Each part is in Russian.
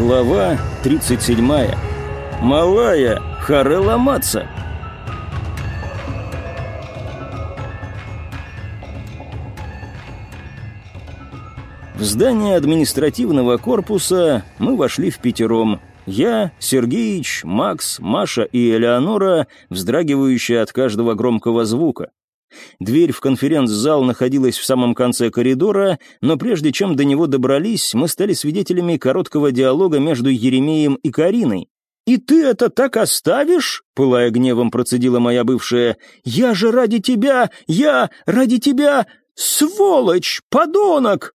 Глава 37. Малая, харе ломаться. В здание административного корпуса мы вошли в пятером. Я, Сергеич, Макс, Маша и Элеонора, вздрагивающие от каждого громкого звука. Дверь в конференц-зал находилась в самом конце коридора, но прежде чем до него добрались, мы стали свидетелями короткого диалога между Еремеем и Кариной. «И ты это так оставишь?» — пылая гневом процедила моя бывшая. «Я же ради тебя! Я ради тебя! Сволочь! Подонок!»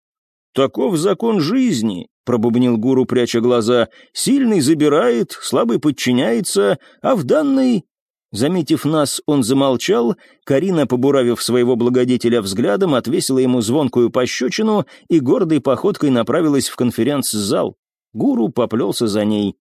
«Таков закон жизни», — пробубнил гуру, пряча глаза. «Сильный забирает, слабый подчиняется, а в данной Заметив нас, он замолчал, Карина, побуравив своего благодетеля взглядом, отвесила ему звонкую пощечину и гордой походкой направилась в конференц-зал. Гуру поплелся за ней.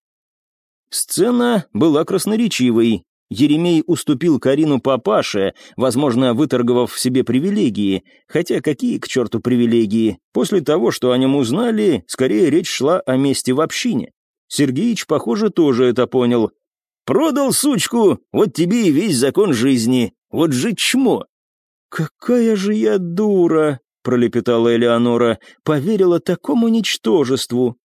Сцена была красноречивой. Еремей уступил Карину папаше, возможно, выторговав себе привилегии. Хотя какие к черту привилегии? После того, что о нем узнали, скорее речь шла о месте в общине. Сергеич, похоже, тоже это понял. Продал сучку, вот тебе и весь закон жизни. Вот же чмо!» «Какая же я дура!» — пролепетала Элеонора. «Поверила такому ничтожеству!»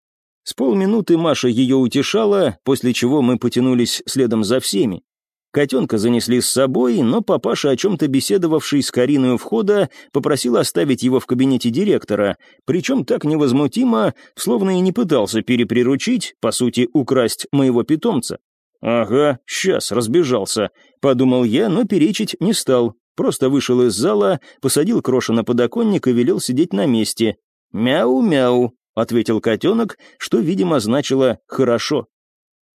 С полминуты Маша ее утешала, после чего мы потянулись следом за всеми. Котенка занесли с собой, но папаша, о чем-то беседовавший с Кариной у входа, попросил оставить его в кабинете директора, причем так невозмутимо, словно и не пытался переприручить, по сути, украсть моего питомца. «Ага, сейчас, разбежался», — подумал я, но перечить не стал. Просто вышел из зала, посадил Кроша на подоконник и велел сидеть на месте. «Мяу-мяу», — ответил котенок, что, видимо, значило «хорошо».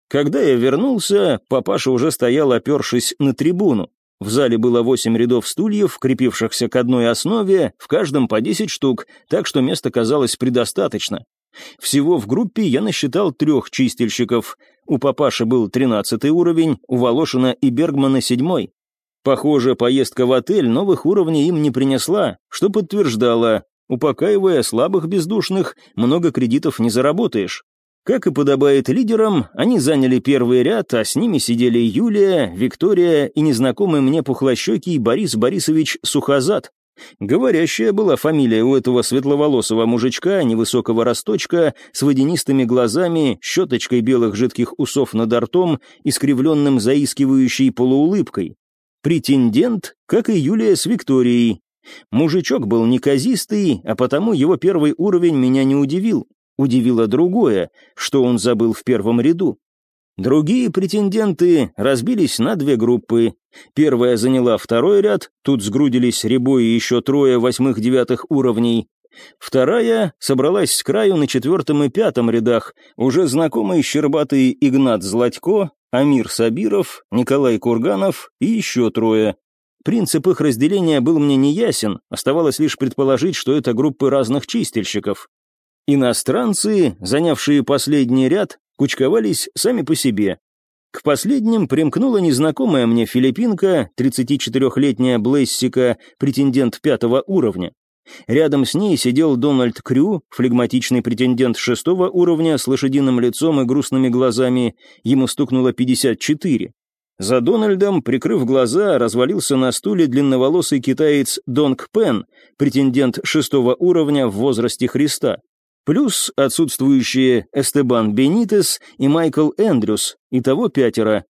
Когда я вернулся, папаша уже стоял, опершись на трибуну. В зале было восемь рядов стульев, крепившихся к одной основе, в каждом по десять штук, так что места казалось предостаточно. Всего в группе я насчитал трех чистильщиков. У папаши был тринадцатый уровень, у Волошина и Бергмана седьмой. Похоже, поездка в отель новых уровней им не принесла, что подтверждало, упокаивая слабых бездушных, много кредитов не заработаешь. Как и подобает лидерам, они заняли первый ряд, а с ними сидели Юлия, Виктория и незнакомый мне пухлощекий Борис Борисович Сухозад. Говорящая была фамилия у этого светловолосого мужичка, невысокого росточка, с водянистыми глазами, щеточкой белых жидких усов над ртом, искривленным заискивающей полуулыбкой. Претендент, как и Юлия с Викторией. Мужичок был неказистый, а потому его первый уровень меня не удивил. Удивило другое, что он забыл в первом ряду. Другие претенденты разбились на две группы. Первая заняла второй ряд, тут сгрудились Рябой и еще трое восьмых-девятых уровней. Вторая собралась с краю на четвертом и пятом рядах, уже знакомые щербатый Игнат Златько, Амир Сабиров, Николай Курганов и еще трое. Принцип их разделения был мне неясен, оставалось лишь предположить, что это группы разных чистильщиков. Иностранцы, занявшие последний ряд, кучковались сами по себе. К последним примкнула незнакомая мне филиппинка, 34-летняя Блессика, претендент пятого уровня. Рядом с ней сидел Дональд Крю, флегматичный претендент шестого уровня с лошадиным лицом и грустными глазами, ему стукнуло 54. За Дональдом, прикрыв глаза, развалился на стуле длинноволосый китаец Донг Пен, претендент шестого уровня в возрасте Христа плюс отсутствующие Эстебан Бенитес и Майкл Эндрюс, итого пятеро.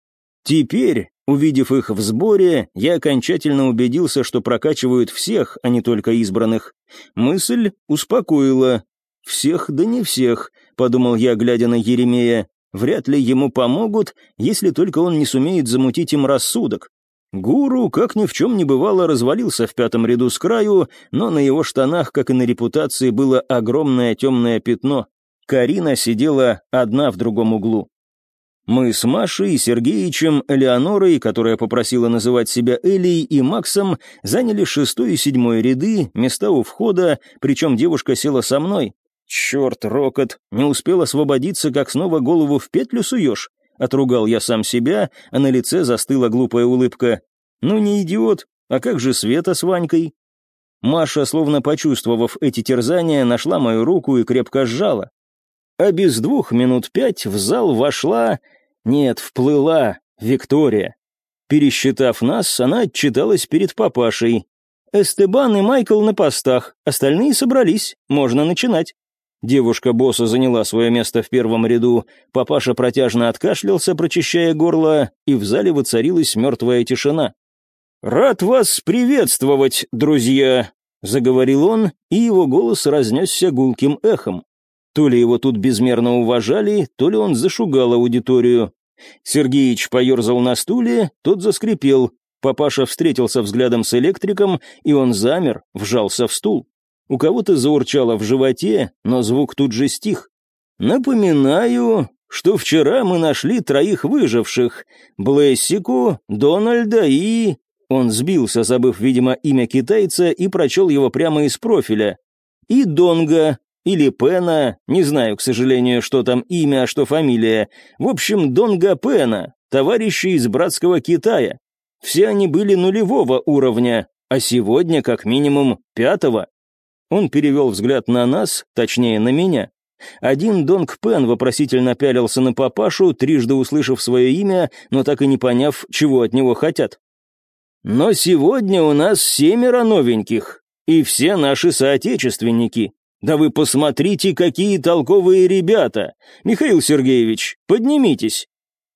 Теперь, увидев их в сборе, я окончательно убедился, что прокачивают всех, а не только избранных. Мысль успокоила. «Всех, да не всех», — подумал я, глядя на Еремея. «Вряд ли ему помогут, если только он не сумеет замутить им рассудок. Гуру, как ни в чем не бывало, развалился в пятом ряду с краю, но на его штанах, как и на репутации, было огромное темное пятно. Карина сидела одна в другом углу. Мы с Машей, Сергеичем, Элеонорой, которая попросила называть себя Элей, и Максом заняли шестой и седьмой ряды, места у входа, причем девушка села со мной. Черт, Рокот, не успел освободиться, как снова голову в петлю суешь. Отругал я сам себя, а на лице застыла глупая улыбка. «Ну не идиот, а как же Света с Ванькой?» Маша, словно почувствовав эти терзания, нашла мою руку и крепко сжала. а без двух минут пять в зал вошла... Нет, вплыла Виктория. Пересчитав нас, она отчиталась перед папашей. «Эстебан и Майкл на постах, остальные собрались, можно начинать». Девушка босса заняла свое место в первом ряду, папаша протяжно откашлялся, прочищая горло, и в зале воцарилась мертвая тишина. «Рад вас приветствовать, друзья!» — заговорил он, и его голос разнесся гулким эхом. То ли его тут безмерно уважали, то ли он зашугал аудиторию. Сергеич поерзал на стуле, тот заскрипел. Папаша встретился взглядом с электриком, и он замер, вжался в стул. У кого-то заурчало в животе, но звук тут же стих. «Напоминаю, что вчера мы нашли троих выживших. Блессику, Дональда и...» Он сбился, забыв, видимо, имя китайца, и прочел его прямо из профиля. «И Донга, или Пена, не знаю, к сожалению, что там имя, а что фамилия. В общем, Донга Пена, товарищи из братского Китая. Все они были нулевого уровня, а сегодня как минимум пятого. Он перевел взгляд на нас, точнее на меня. Один Донг Пен вопросительно пялился на папашу, трижды услышав свое имя, но так и не поняв, чего от него хотят. «Но сегодня у нас семеро новеньких, и все наши соотечественники. Да вы посмотрите, какие толковые ребята! Михаил Сергеевич, поднимитесь!»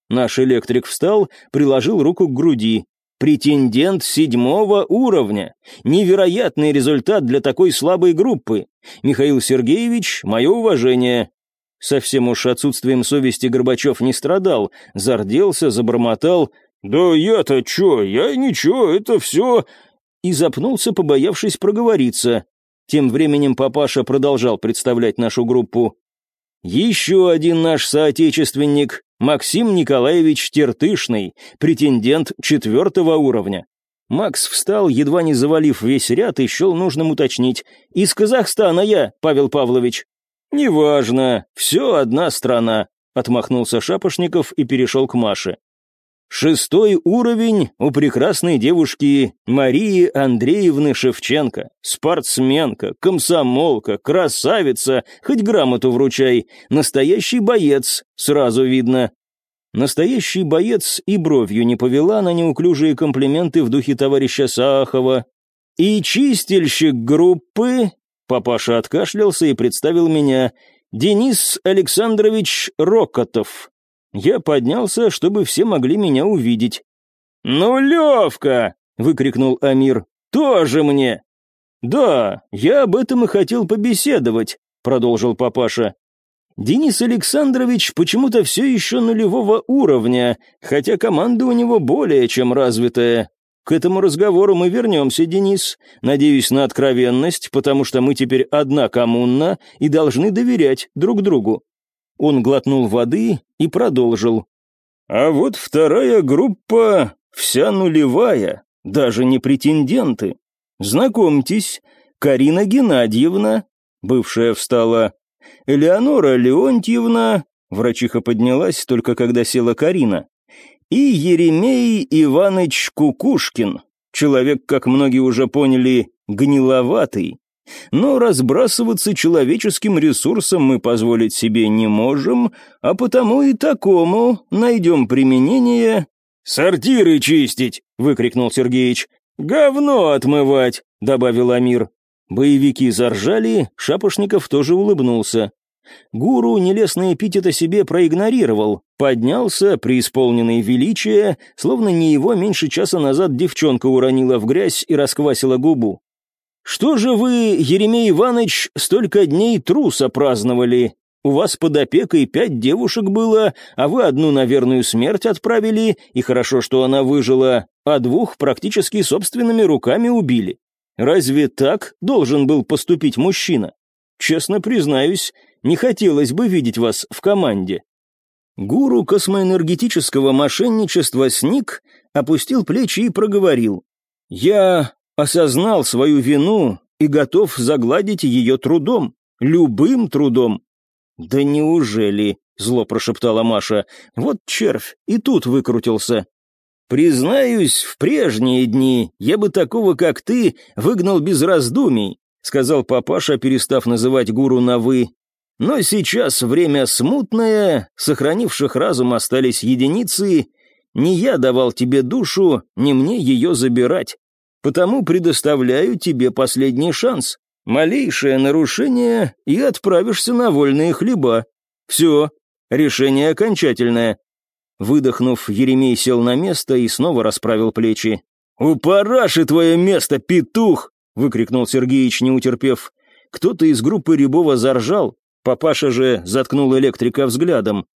Наш электрик встал, приложил руку к груди. Претендент седьмого уровня. Невероятный результат для такой слабой группы. Михаил Сергеевич, мое уважение. Совсем уж отсутствием совести Горбачев не страдал, зарделся, забормотал. «Да я-то чё, я ничего, это все...» И запнулся, побоявшись проговориться. Тем временем папаша продолжал представлять нашу группу. Еще один наш соотечественник, Максим Николаевич Тертышный, претендент четвертого уровня. Макс встал, едва не завалив весь ряд, и счел нужным уточнить. «Из Казахстана я, Павел Павлович». «Неважно, все одна страна», — отмахнулся Шапошников и перешел к Маше. Шестой уровень у прекрасной девушки Марии Андреевны Шевченко. Спортсменка, комсомолка, красавица, хоть грамоту вручай. Настоящий боец, сразу видно. Настоящий боец и бровью не повела на неуклюжие комплименты в духе товарища Сахова. И чистильщик группы... Папаша откашлялся и представил меня. Денис Александрович Рокотов, я поднялся, чтобы все могли меня увидеть. «Ну, Левка!» — выкрикнул Амир. «Тоже мне!» «Да, я об этом и хотел побеседовать», — продолжил папаша. «Денис Александрович почему-то все еще нулевого уровня, хотя команда у него более чем развитая. К этому разговору мы вернемся, Денис. Надеюсь на откровенность, потому что мы теперь одна коммуна и должны доверять друг другу. Он глотнул воды и продолжил. «А вот вторая группа вся нулевая, даже не претенденты. Знакомьтесь, Карина Геннадьевна, бывшая встала, Элеонора Леонтьевна, врачиха поднялась только когда села Карина, и Еремей Иваныч Кукушкин, человек, как многие уже поняли, гниловатый, но разбрасываться человеческим ресурсом мы позволить себе не можем, а потому и такому найдем применение. «Сортиры чистить!» — выкрикнул Сергеич. «Говно отмывать!» — добавил Амир. Боевики заржали, Шапошников тоже улыбнулся. Гуру нелестные эпитеты себе проигнорировал, поднялся, преисполненный величия, словно не его меньше часа назад девчонка уронила в грязь и расквасила губу. «Что же вы, Еремей Иванович, столько дней труса праздновали? У вас под опекой пять девушек было, а вы одну на верную смерть отправили, и хорошо, что она выжила, а двух практически собственными руками убили. Разве так должен был поступить мужчина? Честно признаюсь, не хотелось бы видеть вас в команде». Гуру космоэнергетического мошенничества сник, опустил плечи и проговорил. «Я осознал свою вину и готов загладить ее трудом, любым трудом. «Да неужели?» — зло прошептала Маша. «Вот червь, и тут выкрутился». «Признаюсь, в прежние дни я бы такого, как ты, выгнал без раздумий», — сказал папаша, перестав называть гуру на «вы». Но сейчас время смутное, сохранивших разум остались единицы, не я давал тебе душу, не мне ее забирать. Потому предоставляю тебе последний шанс. Малейшее нарушение, и отправишься на вольные хлеба. Все, решение окончательное. Выдохнув, Еремей сел на место и снова расправил плечи. «У параши твое место, петух!» — выкрикнул Сергеич, не утерпев. Кто-то из группы Рябова заржал, папаша же заткнул электрика взглядом.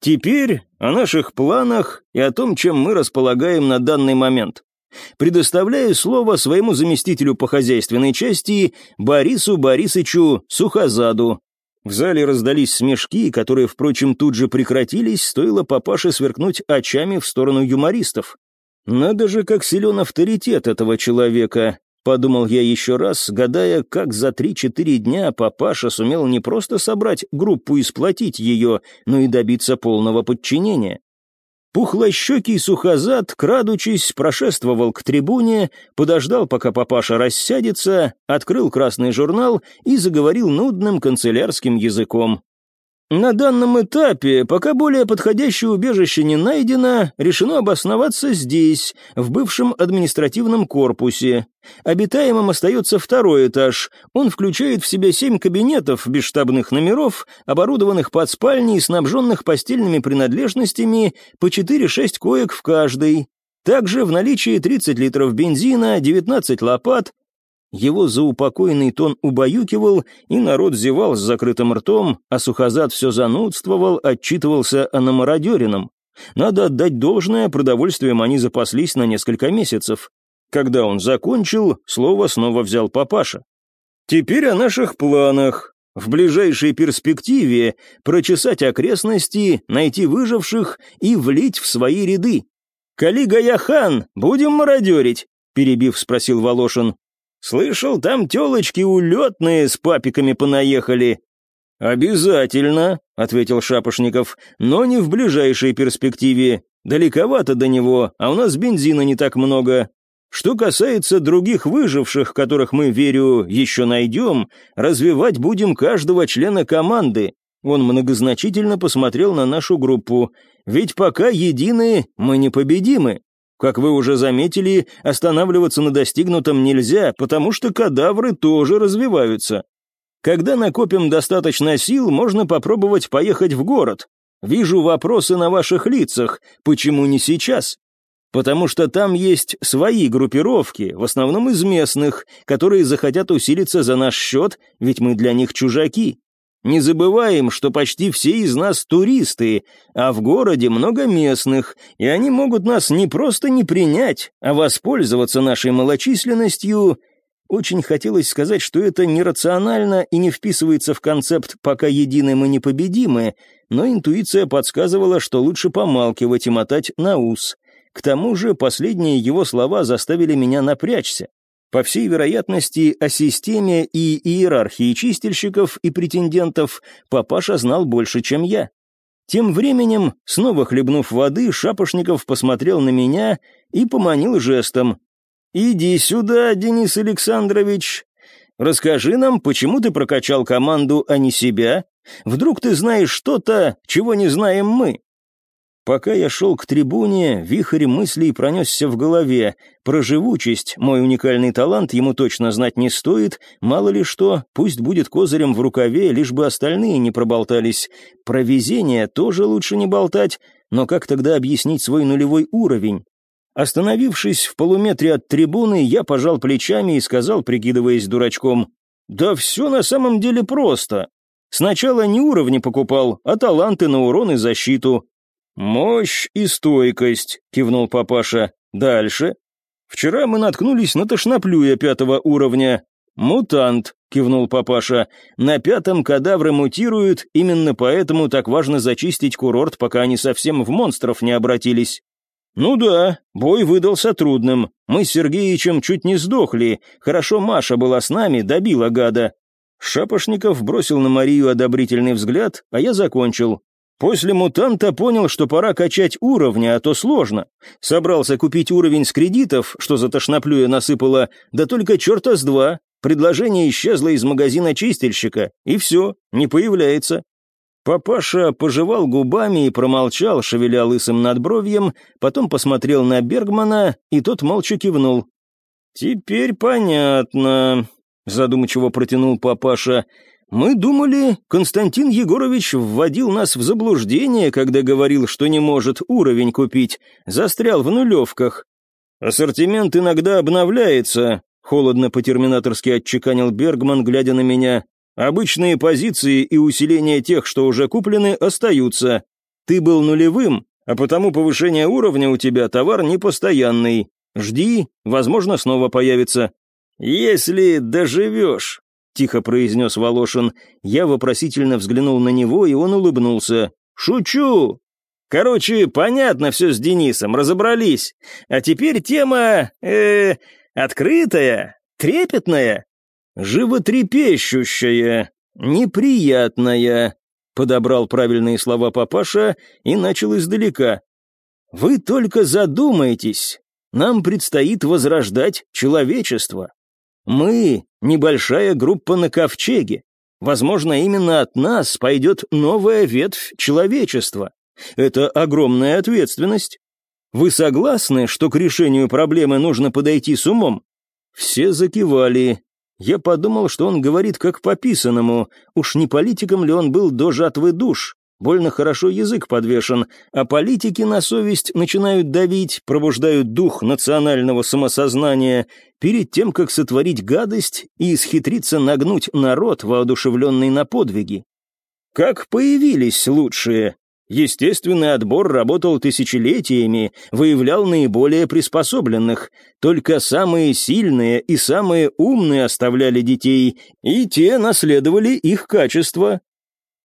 Теперь о наших планах и о том, чем мы располагаем на данный момент. Предоставляю слово своему заместителю по хозяйственной части Борису Борисычу Сухозаду. В зале раздались смешки, которые, впрочем, тут же прекратились, стоило папаше сверкнуть очами в сторону юмористов. Надо же, как силен авторитет этого человека. Подумал я еще раз, гадая, как за три-четыре дня папаша сумел не просто собрать группу и сплотить ее, но и добиться полного подчинения. Пухлощекий сухозад, крадучись, прошествовал к трибуне, подождал, пока папаша рассядется, открыл красный журнал и заговорил нудным канцелярским языком. На данном этапе, пока более подходящее убежище не найдено, решено обосноваться здесь, в бывшем административном корпусе. Обитаемым остается второй этаж. Он включает в себя семь кабинетов без штабных номеров, оборудованных под спальни и снабженных постельными принадлежностями по 4-6 коек в каждой. Также в наличии 30 литров бензина, 19 лопат, его заупокойный тон убаюкивал, и народ зевал с закрытым ртом, а Сухозад все занудствовал, отчитывался о намародерином. Надо отдать должное, продовольствием они запаслись на несколько месяцев. Когда он закончил, слово снова взял папаша. «Теперь о наших планах. В ближайшей перспективе прочесать окрестности, найти выживших и влить в свои ряды. «Калига Яхан, будем мародерить?» перебив, спросил Волошин. Слышал, там телочки улетные с папиками понаехали». «Обязательно», — ответил Шапошников, — «но не в ближайшей перспективе. Далековато до него, а у нас бензина не так много. Что касается других выживших, которых мы, верю, еще найдем, развивать будем каждого члена команды». Он многозначительно посмотрел на нашу группу. «Ведь пока едины, мы непобедимы. Как вы уже заметили, останавливаться на достигнутом нельзя, потому что кадавры тоже развиваются. Когда накопим достаточно сил, можно попробовать поехать в город. Вижу вопросы на ваших лицах, почему не сейчас? Потому что там есть свои группировки, в основном из местных, которые захотят усилиться за наш счет, ведь мы для них чужаки. Не забываем, что почти все из нас туристы, а в городе много местных, и они могут нас не просто не принять, а воспользоваться нашей малочисленностью. Очень хотелось сказать, что это нерационально и не вписывается в концепт «пока едины мы непобедимы», но интуиция подсказывала, что лучше помалкивать и мотать на ус. К тому же последние его слова заставили меня напрячься. По всей вероятности, о системе и иерархии чистильщиков и претендентов папаша знал больше, чем я. Тем временем, снова хлебнув воды, Шапошников посмотрел на меня и поманил жестом. «Иди сюда, Денис Александрович. Расскажи нам, почему ты прокачал команду, а не себя? Вдруг ты знаешь что-то, чего не знаем мы?» Пока я шел к трибуне, вихрь мыслей пронесся в голове. Про живучесть, мой уникальный талант, ему точно знать не стоит. Мало ли что, пусть будет козырем в рукаве, лишь бы остальные не проболтались. Про везение тоже лучше не болтать, но как тогда объяснить свой нулевой уровень? Остановившись в полуметре от трибуны, я пожал плечами и сказал, прикидываясь дурачком, «Да все на самом деле просто. Сначала не уровни покупал, а таланты на урон и защиту. «Мощь и стойкость», — кивнул папаша. «Дальше». «Вчера мы наткнулись на тошноплюя пятого уровня». «Мутант», — кивнул папаша. «На пятом кадавры мутируют, именно поэтому так важно зачистить курорт, пока они совсем в монстров не обратились». «Ну да, бой выдался трудным. Мы с Сергеичем чуть не сдохли. Хорошо Маша была с нами, добила гада». Шапошников бросил на Марию одобрительный взгляд, а я закончил. После мутанта понял, что пора качать уровни, а то сложно. Собрался купить уровень с кредитов, что за тошноплюя насыпало, да только черта с два. Предложение исчезло из магазина чистильщика, и все, не появляется. Папаша пожевал губами и промолчал, шевеля лысым надбровьем, потом посмотрел на Бергмана, и тот молча кивнул. «Теперь понятно», — задумчиво протянул папаша. «Мы думали, Константин Егорович вводил нас в заблуждение, когда говорил, что не может уровень купить, застрял в нулевках. Ассортимент иногда обновляется», — холодно по-терминаторски отчеканил Бергман, глядя на меня. «Обычные позиции и усиление тех, что уже куплены, остаются. Ты был нулевым, а потому повышение уровня у тебя товар непостоянный. Жди, возможно, снова появится». «Если доживешь», — тихо произнес Волошин. Я вопросительно взглянул на него, и он улыбнулся. «Шучу! Короче, понятно все с Денисом, разобрались. А теперь тема... э открытая, трепетная, животрепещущая, неприятная», — подобрал правильные слова папаша и начал издалека. «Вы только задумайтесь, нам предстоит возрождать человечество. Мы — небольшая группа на ковчеге. Возможно, именно от нас пойдет новая ветвь человечества. Это огромная ответственность. Вы согласны, что к решению проблемы нужно подойти с умом? Все закивали. Я подумал, что он говорит как по писанному. Уж не политиком ли он был до жатвы душ? Больно хорошо язык подвешен, а политики на совесть начинают давить, пробуждают дух национального самосознания перед тем, как сотворить гадость и исхитриться нагнуть народ, воодушевленный на подвиги. Как появились лучшие? Естественный отбор работал тысячелетиями, выявлял наиболее приспособленных. Только самые сильные и самые умные оставляли детей, и те наследовали их качества,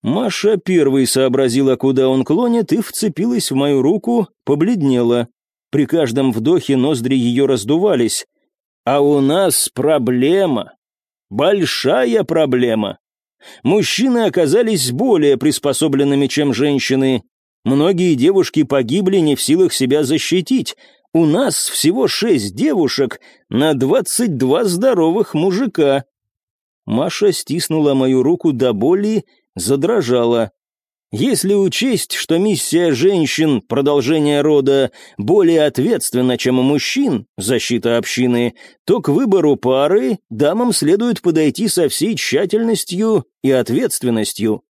Маша первой сообразила, куда он клонит, и вцепилась в мою руку, побледнела. При каждом вдохе ноздри ее раздувались. «А у нас проблема. Большая проблема. Мужчины оказались более приспособленными, чем женщины. Многие девушки погибли не в силах себя защитить. У нас всего шесть девушек на двадцать два здоровых мужика». Маша стиснула мою руку до боли задрожала. Если учесть, что миссия женщин, продолжение рода, более ответственна, чем у мужчин, защита общины, то к выбору пары дамам следует подойти со всей тщательностью и ответственностью.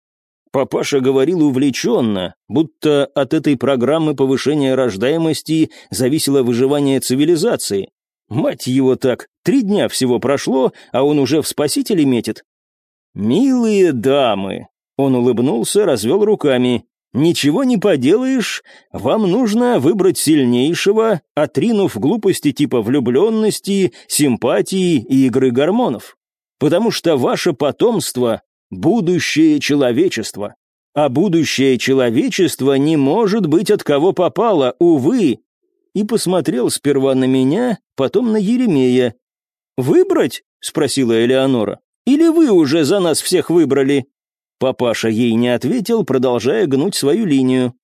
Папаша говорил увлеченно, будто от этой программы повышения рождаемости зависело выживание цивилизации. Мать его так, три дня всего прошло, а он уже в спасители метит. «Милые дамы!» Он улыбнулся, развел руками. «Ничего не поделаешь, вам нужно выбрать сильнейшего, отринув глупости типа влюбленности, симпатии и игры гормонов. Потому что ваше потомство — будущее человечества. А будущее человечества не может быть от кого попало, увы!» И посмотрел сперва на меня, потом на Еремея. «Выбрать?» — спросила Элеонора. Или вы уже за нас всех выбрали?» Папаша ей не ответил, продолжая гнуть свою линию.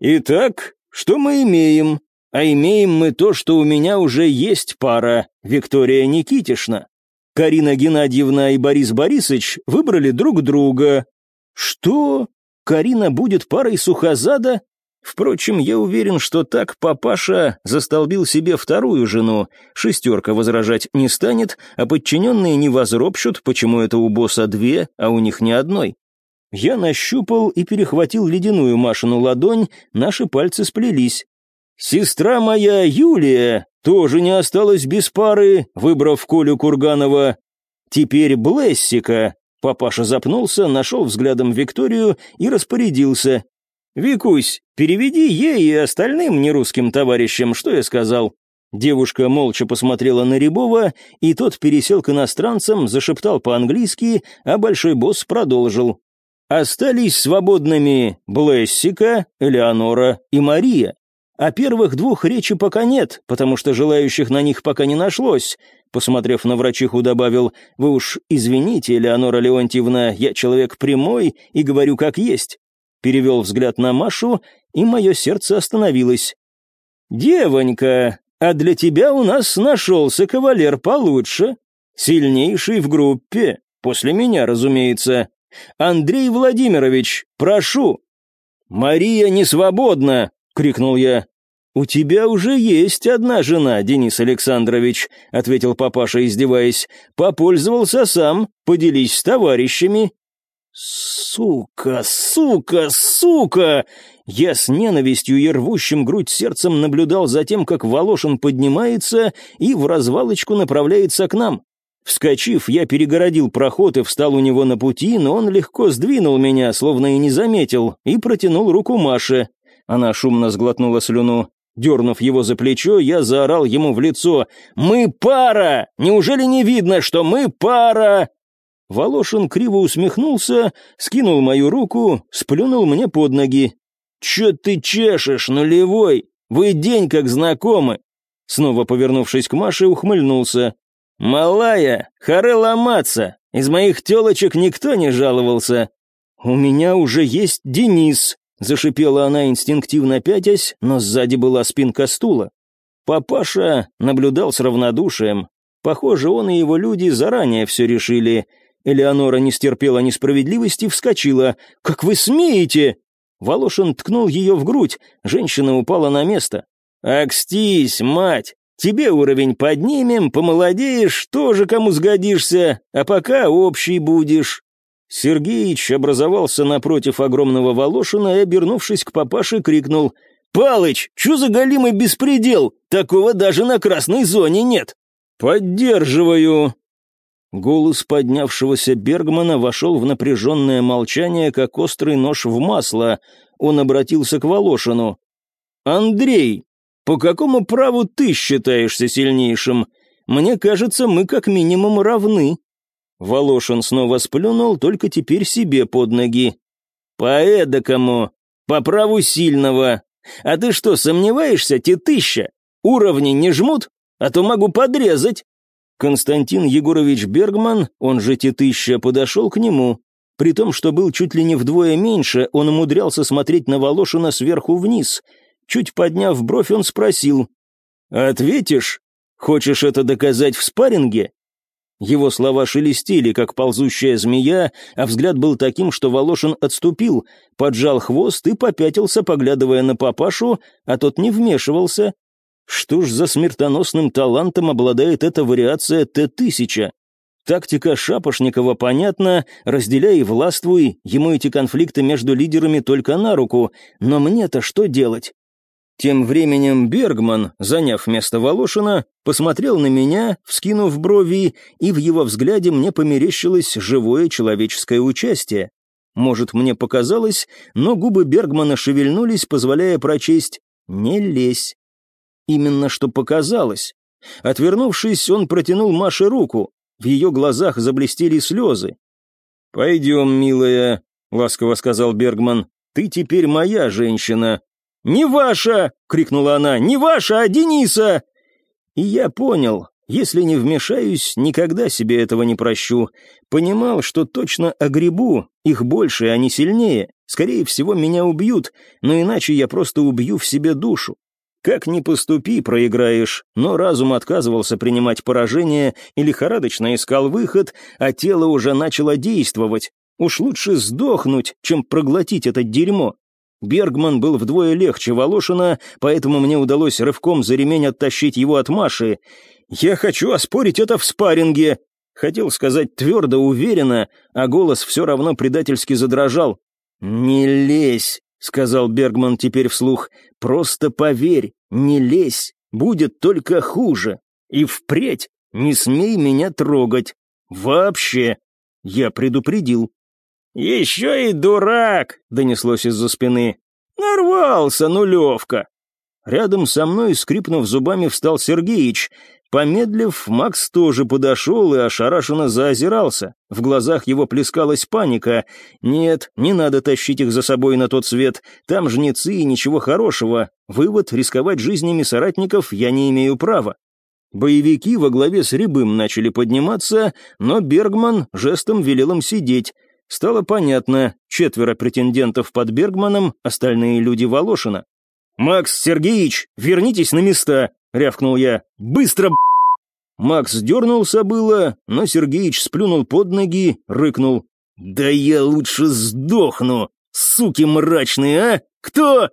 «Итак, что мы имеем? А имеем мы то, что у меня уже есть пара, Виктория Никитишна. Карина Геннадьевна и Борис Борисович выбрали друг друга. Что? Карина будет парой Сухозада? Впрочем, я уверен, что так папаша застолбил себе вторую жену. Шестерка возражать не станет, а подчиненные не возропщут, почему это у босса две, а у них ни одной. Я нащупал и перехватил ледяную Машину ладонь, наши пальцы сплелись. «Сестра моя Юлия тоже не осталась без пары, выбрав Колю Курганова. Теперь Блессика». Папаша запнулся, нашел взглядом Викторию и распорядился. «Викусь, переведи ей и остальным нерусским товарищам, что я сказал». Девушка молча посмотрела на Рябова, и тот пересел к иностранцам, зашептал по-английски, а большой босс продолжил. Остались свободными Блессика, Элеонора и Мария. О первых двух речи пока нет, потому что желающих на них пока не нашлось. Посмотрев на врачиху, добавил, «Вы уж извините, Элеонора Леонтьевна, я человек прямой и говорю как есть перевел взгляд на Машу, и мое сердце остановилось. «Девонька, а для тебя у нас нашелся кавалер получше. Сильнейший в группе. После меня, разумеется. Андрей Владимирович, прошу!» «Мария не свободна!» — крикнул я. «У тебя уже есть одна жена, Денис Александрович», — ответил папаша, издеваясь. «Попользовался сам, поделись с товарищами». «Сука, сука, сука!» Я с ненавистью и рвущим грудь сердцем наблюдал за тем, как Волошин поднимается и в развалочку направляется к нам. Вскочив, я перегородил проход и встал у него на пути, но он легко сдвинул меня, словно и не заметил, и протянул руку Маше. Она шумно сглотнула слюну. Дернув его за плечо, я заорал ему в лицо «Мы пара! Неужели не видно, что мы пара?» Волошин криво усмехнулся, скинул мою руку, сплюнул мне под ноги. «Че ты чешешь, нулевой? Вы день как знакомы!» Снова повернувшись к Маше, ухмыльнулся. «Малая, хоры ломаться! Из моих телочек никто не жаловался!» «У меня уже есть Денис!» Зашипела она инстинктивно пятясь, но сзади была спинка стула. Папаша наблюдал с равнодушием. Похоже, он и его люди заранее все решили. Элеонора не стерпела несправедливости, вскочила. «Как вы смеете?» Волошин ткнул ее в грудь. Женщина упала на место. «Акстись, мать! Тебе уровень поднимем, помолодеешь, тоже кому сгодишься, а пока общий будешь». Сергеич образовался напротив огромного Волошина и, обернувшись к папаше, крикнул «Палыч, что за голимый беспредел? Такого даже на красной зоне нет!» «Поддерживаю!» Голос поднявшегося Бергмана вошел в напряженное молчание, как острый нож в масло. Он обратился к Волошину. «Андрей, по какому праву ты считаешься сильнейшим? Мне кажется, мы как минимум равны». Волошин снова сплюнул, только теперь себе под ноги. «По эдакому, по праву сильного. А ты что, сомневаешься, тетыща? Уровни не жмут? А то могу подрезать». Константин Егорович Бергман, он же тетыща, подошел к нему. При том, что был чуть ли не вдвое меньше, он умудрялся смотреть на Волошина сверху вниз — Чуть подняв бровь, он спросил. «Ответишь? Хочешь это доказать в спарринге?» Его слова шелестели, как ползущая змея, а взгляд был таким, что Волошин отступил, поджал хвост и попятился, поглядывая на папашу, а тот не вмешивался. Что ж за смертоносным талантом обладает эта вариация Т-1000? Тактика Шапошникова понятна, разделяй и властвуй, ему эти конфликты между лидерами только на руку, но мне-то что делать? Тем временем Бергман, заняв место Волошина, посмотрел на меня, вскинув брови, и в его взгляде мне померещилось живое человеческое участие. Может, мне показалось, но губы Бергмана шевельнулись, позволяя прочесть «не лезь». Именно что показалось. Отвернувшись, он протянул Маше руку. В ее глазах заблестели слезы. «Пойдем, милая», — ласково сказал Бергман. «Ты теперь моя женщина, «Не ваша!» — крикнула она. «Не ваша, а Дениса!» И я понял, если не вмешаюсь, никогда себе этого не прощу. Понимал, что точно огребу, их больше, а не сильнее. Скорее всего, меня убьют, но иначе я просто убью в себе душу. Как ни поступи, проиграешь, но разум отказывался принимать поражение и лихорадочно искал выход, а тело уже начало действовать. Уж лучше сдохнуть, чем проглотить это дерьмо. Бергман был вдвое легче Волошина, поэтому мне удалось рывком за ремень оттащить его от Маши. «Я хочу оспорить это в спарринге!» Хотел сказать твердо, уверенно, а голос все равно предательски задрожал. «Не лезь!» — сказал Бергман теперь вслух. «Просто поверь, не лезь, будет только хуже. И впредь не смей меня трогать. Вообще!» Я предупредил. «Еще и дурак!» — донеслось из-за спины. «Нарвался, нулевка!» Рядом со мной, скрипнув зубами, встал Сергеич. Помедлив, Макс тоже подошел и ошарашенно заозирался. В глазах его плескалась паника. «Нет, не надо тащить их за собой на тот свет. Там жнецы и ничего хорошего. Вывод — рисковать жизнями соратников я не имею права». Боевики во главе с Рябым начали подниматься, но Бергман жестом велел им сидеть. Стало понятно, четверо претендентов под Бергманом, остальные люди Волошина. «Макс Сергеевич, вернитесь на места!» — рявкнул я. «Быстро, Макс дернулся было, но Сергеич сплюнул под ноги, рыкнул. «Да я лучше сдохну, суки мрачные, а? Кто?»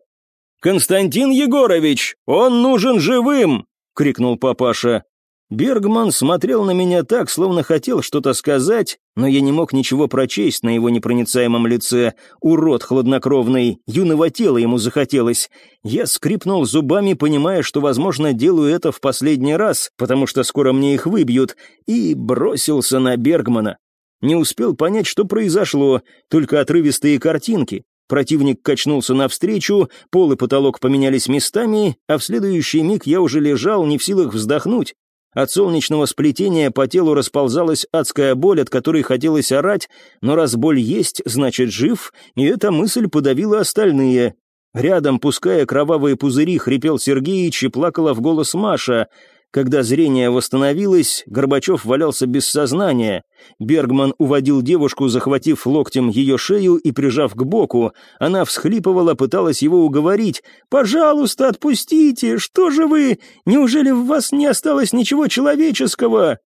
«Константин Егорович, он нужен живым!» — крикнул папаша. Бергман смотрел на меня так, словно хотел что-то сказать, но я не мог ничего прочесть на его непроницаемом лице. Урод хладнокровный, юного тела ему захотелось. Я скрипнул зубами, понимая, что, возможно, делаю это в последний раз, потому что скоро мне их выбьют, и бросился на Бергмана. Не успел понять, что произошло, только отрывистые картинки. Противник качнулся навстречу, пол и потолок поменялись местами, а в следующий миг я уже лежал, не в силах вздохнуть. От солнечного сплетения по телу расползалась адская боль, от которой хотелось орать, но раз боль есть, значит жив, и эта мысль подавила остальные. Рядом, пуская кровавые пузыри, хрипел Сергеич и плакала в голос Маша — когда зрение восстановилось, Горбачев валялся без сознания. Бергман уводил девушку, захватив локтем ее шею и прижав к боку. Она всхлипывала, пыталась его уговорить. «Пожалуйста, отпустите! Что же вы? Неужели в вас не осталось ничего человеческого?»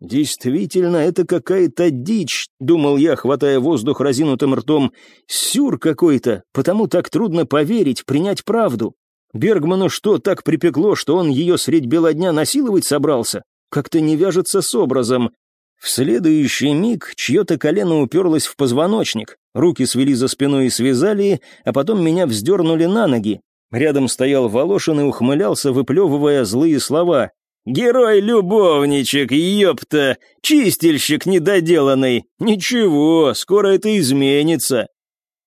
«Действительно, это какая-то дичь», — думал я, хватая воздух разинутым ртом. «Сюр какой-то, потому так трудно поверить, принять правду. Бергману что, так припекло, что он ее средь бела дня насиловать собрался? Как-то не вяжется с образом. В следующий миг чье-то колено уперлось в позвоночник, руки свели за спиной и связали, а потом меня вздернули на ноги. Рядом стоял Волошин и ухмылялся, выплевывая злые слова. «Герой-любовничек, ёпта! Чистильщик недоделанный! Ничего, скоро это изменится!»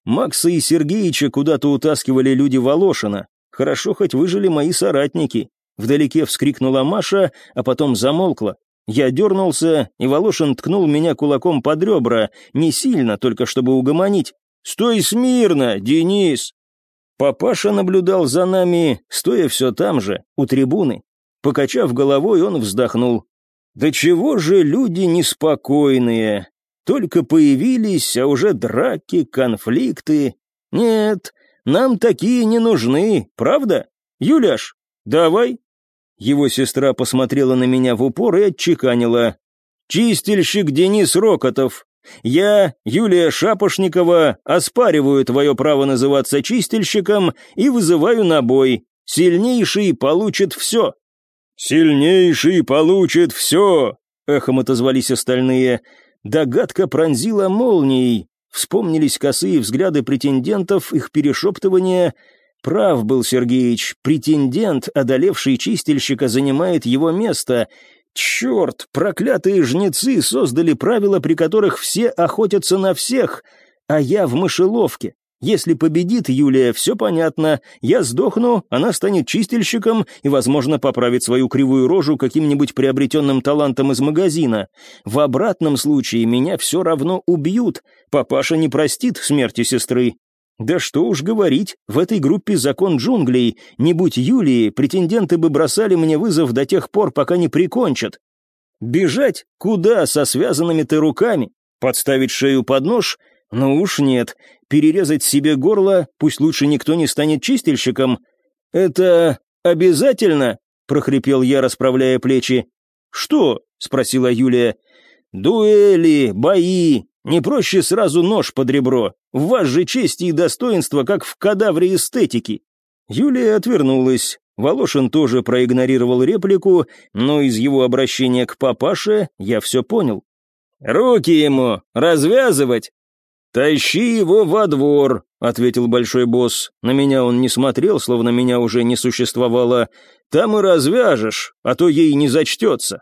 Макса и Сергеича куда-то утаскивали люди Волошина. Хорошо, хоть выжили мои соратники. Вдалеке вскрикнула Маша, а потом замолкла. Я дернулся, и Волошин ткнул меня кулаком под ребра, не сильно, только чтобы угомонить. «Стой смирно, Денис!» Папаша наблюдал за нами, стоя все там же, у трибуны. Покачав головой, он вздохнул. «Да чего же люди неспокойные? Только появились, а уже драки, конфликты. Нет, нам такие не нужны, правда? Юляш, давай». Его сестра посмотрела на меня в упор и отчеканила. «Чистильщик Денис Рокотов, я, Юлия Шапошникова, оспариваю твое право называться чистильщиком и вызываю на бой. Сильнейший получит все». «Сильнейший получит все», — эхом отозвались остальные. Догадка пронзила молнией. Вспомнились косые взгляды претендентов, их перешептывания. Прав был Сергеич, претендент, одолевший чистильщика, занимает его место. Черт, проклятые жнецы создали правила, при которых все охотятся на всех, а я в мышеловке. Если победит Юлия, все понятно. Я сдохну, она станет чистильщиком и, возможно, поправит свою кривую рожу каким-нибудь приобретенным талантом из магазина. В обратном случае меня все равно убьют. Папаша не простит смерти сестры. Да что уж говорить, в этой группе закон джунглей. Не будь Юлии, претенденты бы бросали мне вызов до тех пор, пока не прикончат. Бежать? Куда со связанными-то руками? Подставить шею под нож? Ну уж нет, перерезать себе горло, пусть лучше никто не станет чистильщиком. Это обязательно? прохрипел я, расправляя плечи. Что? спросила Юлия. Дуэли, бои. Не проще сразу нож под ребро. В вас же честь и достоинство, как в кадавре эстетики. Юлия отвернулась. Волошин тоже проигнорировал реплику, но из его обращения к папаше я все понял. «Руки ему! Развязывать!» «Тащи его во двор», — ответил большой босс. На меня он не смотрел, словно меня уже не существовало. «Там и развяжешь, а то ей не зачтется».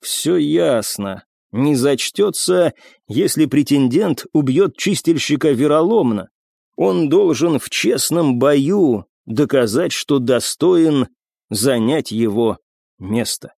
«Все ясно. Не зачтется, если претендент убьет чистильщика вероломно. Он должен в честном бою доказать, что достоин занять его место».